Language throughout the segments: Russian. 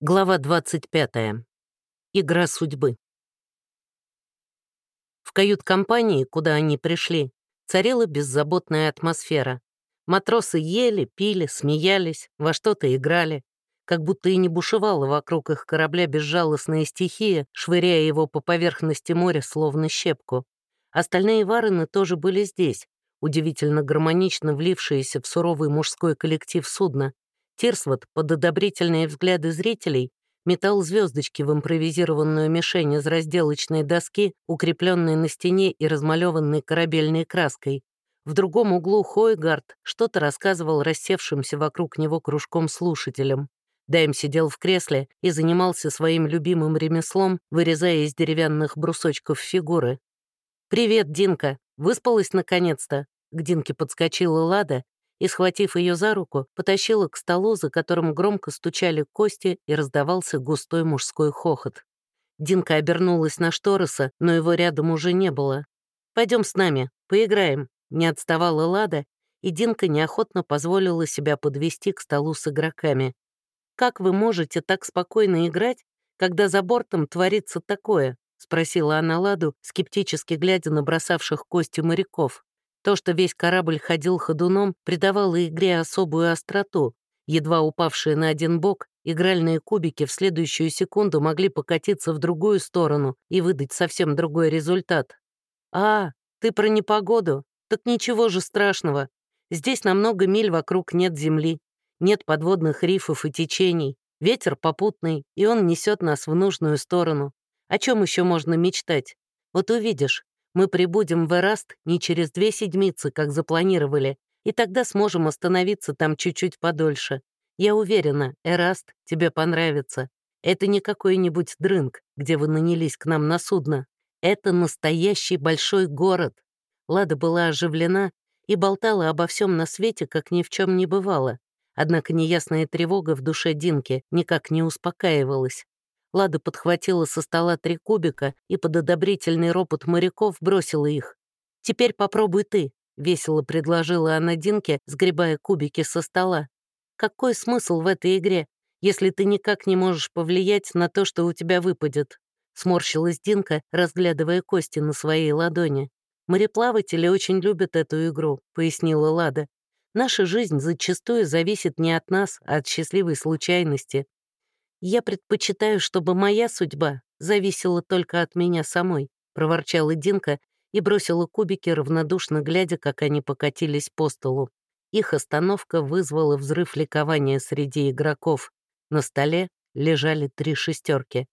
Глава 25. Игра судьбы. В кают-компании, куда они пришли, царила беззаботная атмосфера. Матросы ели, пили, смеялись, во что-то играли, как будто и не бушевала вокруг их корабля безжалостная стихия, швыряя его по поверхности моря словно щепку. Остальные варены тоже были здесь, удивительно гармонично влившиеся в суровый мужской коллектив судна, Тирсвот под одобрительные взгляды зрителей метал звездочки в импровизированную мишень из разделочной доски, укрепленной на стене и размалеванной корабельной краской. В другом углу Хойгард что-то рассказывал рассевшимся вокруг него кружком слушателям. Дайм сидел в кресле и занимался своим любимым ремеслом, вырезая из деревянных брусочков фигуры. «Привет, Динка! Выспалась наконец-то?» К Динке подскочила Лада и, схватив ее за руку, потащила к столу, за которым громко стучали кости и раздавался густой мужской хохот. Динка обернулась на Штороса, но его рядом уже не было. Пойдем с нами, поиграем», — не отставала Лада, и Динка неохотно позволила себя подвести к столу с игроками. «Как вы можете так спокойно играть, когда за бортом творится такое?» — спросила она Ладу, скептически глядя на бросавших кости моряков. То, что весь корабль ходил ходуном, придавало игре особую остроту. Едва упавшие на один бок, игральные кубики в следующую секунду могли покатиться в другую сторону и выдать совсем другой результат. «А, ты про непогоду? Так ничего же страшного. Здесь на много миль вокруг нет земли, нет подводных рифов и течений, ветер попутный, и он несет нас в нужную сторону. О чем еще можно мечтать? Вот увидишь, мы прибудем в Эраст не через две седмицы, как запланировали, и тогда сможем остановиться там чуть-чуть подольше. Я уверена, Эраст тебе понравится. Это не какой-нибудь дрынг, где вы нанялись к нам на судно. Это настоящий большой город. Лада была оживлена и болтала обо всем на свете, как ни в чем не бывало. Однако неясная тревога в душе Динки никак не успокаивалась. Лада подхватила со стола три кубика и под одобрительный ропот моряков бросила их. «Теперь попробуй ты», — весело предложила она Динке, сгребая кубики со стола. «Какой смысл в этой игре, если ты никак не можешь повлиять на то, что у тебя выпадет?» Сморщилась Динка, разглядывая кости на своей ладони. «Мореплаватели очень любят эту игру», — пояснила Лада. «Наша жизнь зачастую зависит не от нас, а от счастливой случайности. «Я предпочитаю, чтобы моя судьба зависела только от меня самой», — проворчала Динка и бросила кубики, равнодушно глядя, как они покатились по столу. Их остановка вызвала взрыв ликования среди игроков. На столе лежали три шестерки.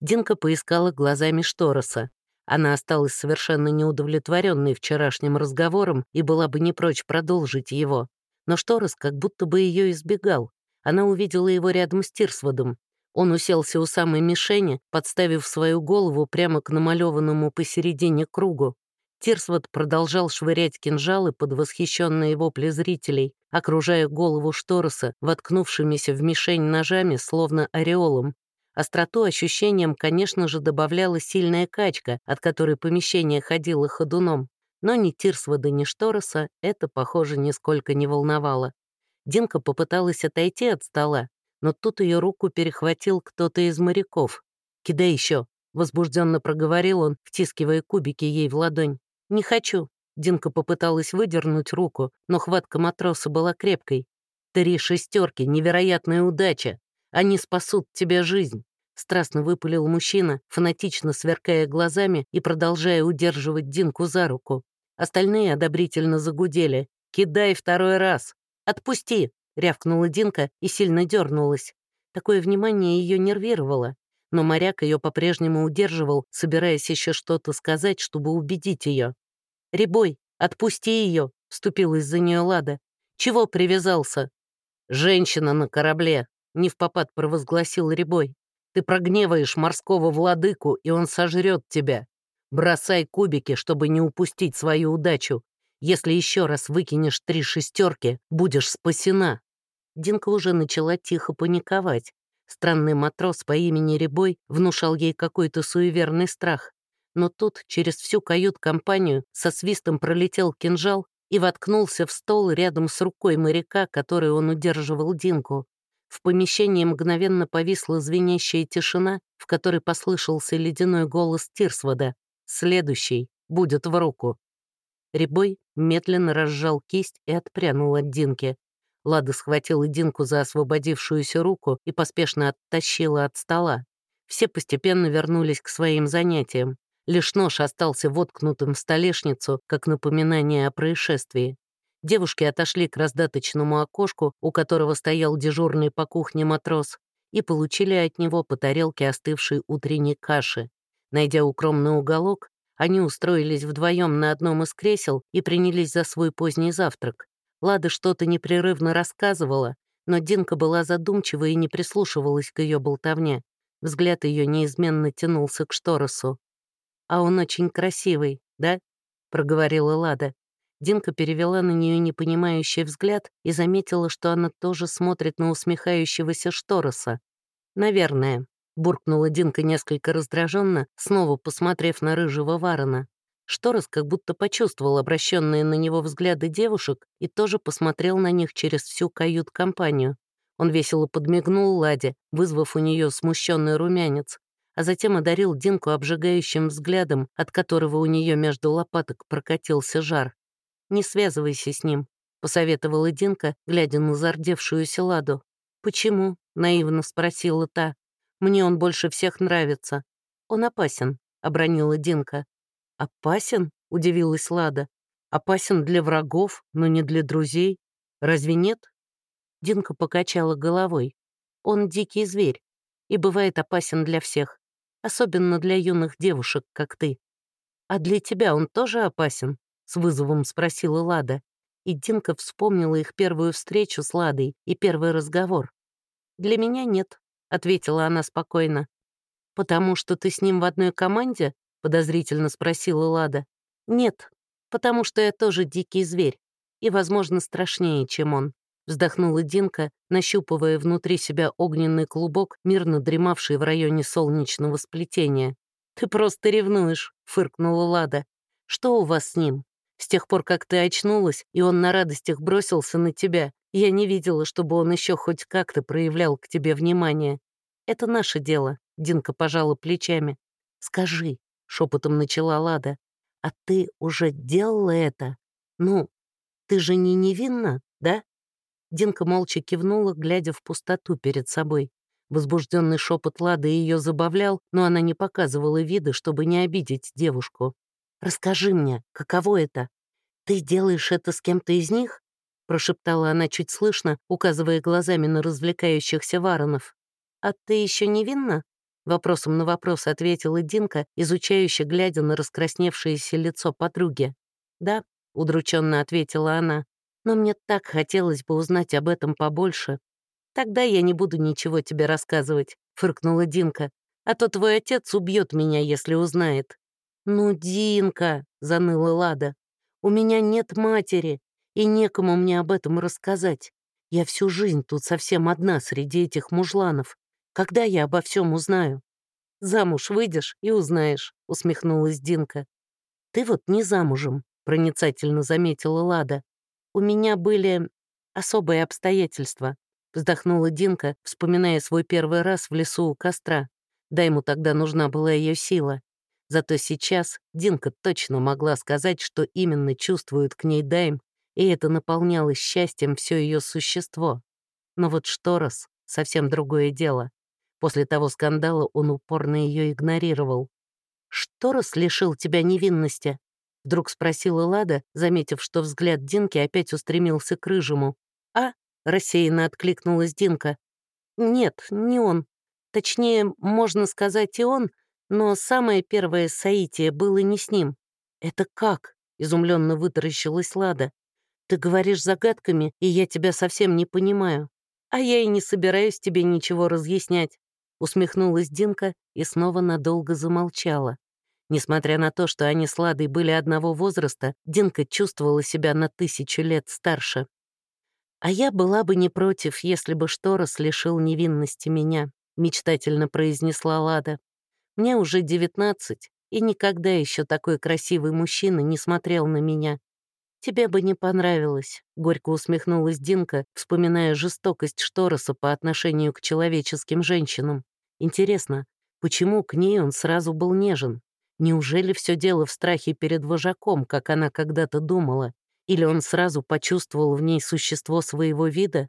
Динка поискала глазами Штороса. Она осталась совершенно неудовлетворенной вчерашним разговором и была бы не прочь продолжить его. Но Шторос как будто бы ее избегал. Она увидела его рядом с Тирсводом. Он уселся у самой мишени, подставив свою голову прямо к намалеванному посередине кругу. Тирсвод продолжал швырять кинжалы под восхищенные вопли зрителей, окружая голову Штороса, воткнувшимися в мишень ножами, словно ореолом. Остроту ощущениям, конечно же, добавляла сильная качка, от которой помещение ходило ходуном. Но ни Тирсвода, ни Штороса это, похоже, нисколько не волновало. Динка попыталась отойти от стола, но тут ее руку перехватил кто-то из моряков. «Кидай еще», — возбужденно проговорил он, втискивая кубики ей в ладонь. «Не хочу». Динка попыталась выдернуть руку, но хватка матроса была крепкой. «Три шестерки, невероятная удача! Они спасут тебе жизнь!» Страстно выпалил мужчина, фанатично сверкая глазами и продолжая удерживать Динку за руку. Остальные одобрительно загудели. «Кидай второй раз!» «Отпусти!» — рявкнула Динка и сильно дернулась. Такое внимание ее нервировало, но моряк ее по-прежнему удерживал, собираясь еще что-то сказать, чтобы убедить ее. «Рябой, отпусти ее!» — вступилась за нее Лада. «Чего привязался?» «Женщина на корабле!» — не в попад провозгласил Рябой. «Ты прогневаешь морского владыку, и он сожрет тебя. Бросай кубики, чтобы не упустить свою удачу. Если еще раз выкинешь три шестерки, будешь спасена». Динка уже начала тихо паниковать. Странный матрос по имени Рябой внушал ей какой-то суеверный страх. Но тут через всю кают-компанию со свистом пролетел кинжал и воткнулся в стол рядом с рукой моряка, который он удерживал Динку. В помещении мгновенно повисла звенящая тишина, в которой послышался ледяной голос Тирсвода. «Следующий будет в руку». Рябой медленно разжал кисть и отпрянул от Динки. Лада схватила Динку за освободившуюся руку и поспешно оттащила от стола. Все постепенно вернулись к своим занятиям. Лишь нож остался воткнутым в столешницу, как напоминание о происшествии. Девушки отошли к раздаточному окошку, у которого стоял дежурный по кухне матрос, и получили от него по тарелке остывшей утренней каши. Найдя укромный уголок, они устроились вдвоем на одном из кресел и принялись за свой поздний завтрак. Лада что-то непрерывно рассказывала, но Динка была задумчива и не прислушивалась к ее болтовне. Взгляд ее неизменно тянулся к Шторосу. «А он очень красивый, да?» — проговорила Лада. Динка перевела на нее непонимающий взгляд и заметила, что она тоже смотрит на усмехающегося Штороса. «Наверное», — буркнула Динка несколько раздраженно, снова посмотрев на рыжего Варона. Шторос как будто почувствовал обращенные на него взгляды девушек и тоже посмотрел на них через всю кают-компанию. Он весело подмигнул Ладе, вызвав у нее смущенный румянец, а затем одарил Динку обжигающим взглядом, от которого у нее между лопаток прокатился жар. «Не связывайся с ним», — посоветовала Динка, глядя на зардевшуюся Ладу. «Почему?» — наивно спросила та. «Мне он больше всех нравится». «Он опасен», — обронила Динка. «Опасен?» — удивилась Лада. «Опасен для врагов, но не для друзей. Разве нет?» Динка покачала головой. «Он дикий зверь и бывает опасен для всех, особенно для юных девушек, как ты. А для тебя он тоже опасен?» — с вызовом спросила Лада. И Динка вспомнила их первую встречу с Ладой и первый разговор. «Для меня нет», — ответила она спокойно. «Потому что ты с ним в одной команде?» — подозрительно спросила Лада. «Нет, потому что я тоже дикий зверь и, возможно, страшнее, чем он», — вздохнула Динка, нащупывая внутри себя огненный клубок, мирно дремавший в районе солнечного сплетения. «Ты просто ревнуешь», — фыркнула Лада. «Что у вас с ним? С тех пор, как ты очнулась, и он на радостях бросился на тебя, я не видела, чтобы он еще хоть как-то проявлял к тебе внимание. Это наше дело», — Динка пожала плечами. «Скажи», — шепотом начала Лада, «а ты уже делала это? Ну, ты же не невинна, да?» Динка молча кивнула, глядя в пустоту перед собой. Возбужденный шепот Лады ее забавлял, но она не показывала вида, чтобы не обидеть девушку. «Расскажи мне, каково это? Ты делаешь это с кем-то из них?» Прошептала она чуть слышно, указывая глазами на развлекающихся воронов. «А ты еще невинна?» Вопросом на вопрос ответила Динка, изучающе глядя на раскрасневшееся лицо подруги. «Да», — удрученно ответила она, «но мне так хотелось бы узнать об этом побольше». «Тогда я не буду ничего тебе рассказывать», — фыркнула Динка, «а то твой отец убьет меня, если узнает». «Ну, Динка», — заныла Лада, «у меня нет матери, и некому мне об этом рассказать. Я всю жизнь тут совсем одна среди этих мужланов. Когда я обо всем узнаю?» «Замуж выйдешь и узнаешь», — усмехнулась Динка. «Ты вот не замужем», — проницательно заметила Лада. «У меня были особые обстоятельства», — вздохнула Динка, вспоминая свой первый раз в лесу у костра. Да ему тогда нужна была ее сила. Зато сейчас Динка точно могла сказать, что именно чувствует к ней Дайм, и это наполняло счастьем все ее существо. Но вот Шторос — совсем другое дело. После того скандала он упорно ее игнорировал. «Шторос лишил тебя невинности?» — вдруг спросила Лада, заметив, что взгляд Динки опять устремился к рыжему. «А?» — рассеянно откликнулась Динка. «Нет, не он. Точнее, можно сказать, и он, но самое первое соитие было не с ним. «Это как?» — изумленно вытаращилась Лада. «Ты говоришь загадками, и я тебя совсем не понимаю. А я и не собираюсь тебе ничего разъяснять», — усмехнулась Динка и снова надолго замолчала. Несмотря на то, что они с Ладой были одного возраста, Динка чувствовала себя на тысячу лет старше. «А я была бы не против, если бы Шторос лишил невинности меня», — мечтательно произнесла Лада. Мне уже девятнадцать, и никогда еще такой красивый мужчина не смотрел на меня. «Тебе бы не понравилось», — горько усмехнулась Динка, вспоминая жестокость Штороса по отношению к человеческим женщинам. «Интересно, почему к ней он сразу был нежен? Неужели все дело в страхе перед вожаком, как она когда-то думала? Или он сразу почувствовал в ней существо своего вида?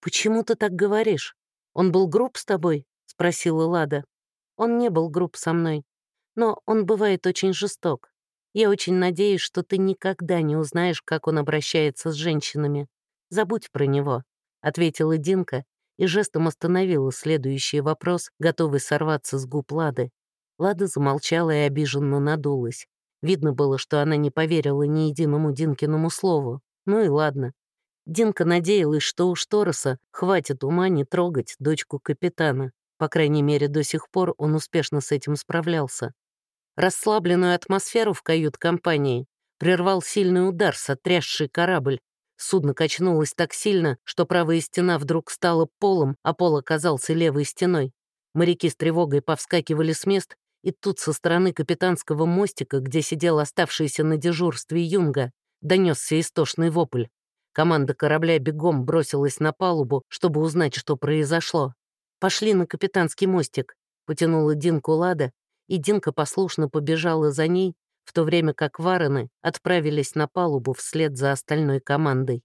«Почему ты так говоришь? Он был груб с тобой?» — спросила Лада. «Он не был груб со мной, но он бывает очень жесток. Я очень надеюсь, что ты никогда не узнаешь, как он обращается с женщинами. Забудь про него», — ответила Динка и жестом остановила следующий вопрос, готовый сорваться с губ Лады. Лада замолчала и обиженно надулась. Видно было, что она не поверила ни единому Динкиному слову. Ну и ладно. Динка надеялась, что у Штороса хватит ума не трогать дочку капитана. По крайней мере, до сих пор он успешно с этим справлялся. Расслабленную атмосферу в кают-компании прервал сильный удар, сотрясший корабль. Судно качнулось так сильно, что правая стена вдруг стала полом, а пол оказался левой стеной. Моряки с тревогой повскакивали с мест и тут со стороны капитанского мостика, где сидел оставшийся на дежурстве Юнга, донесся истошный вопль. Команда корабля бегом бросилась на палубу, чтобы узнать, что произошло. «Пошли на капитанский мостик», — потянула Динку Лада, и Динка послушно побежала за ней, в то время как варены отправились на палубу вслед за остальной командой.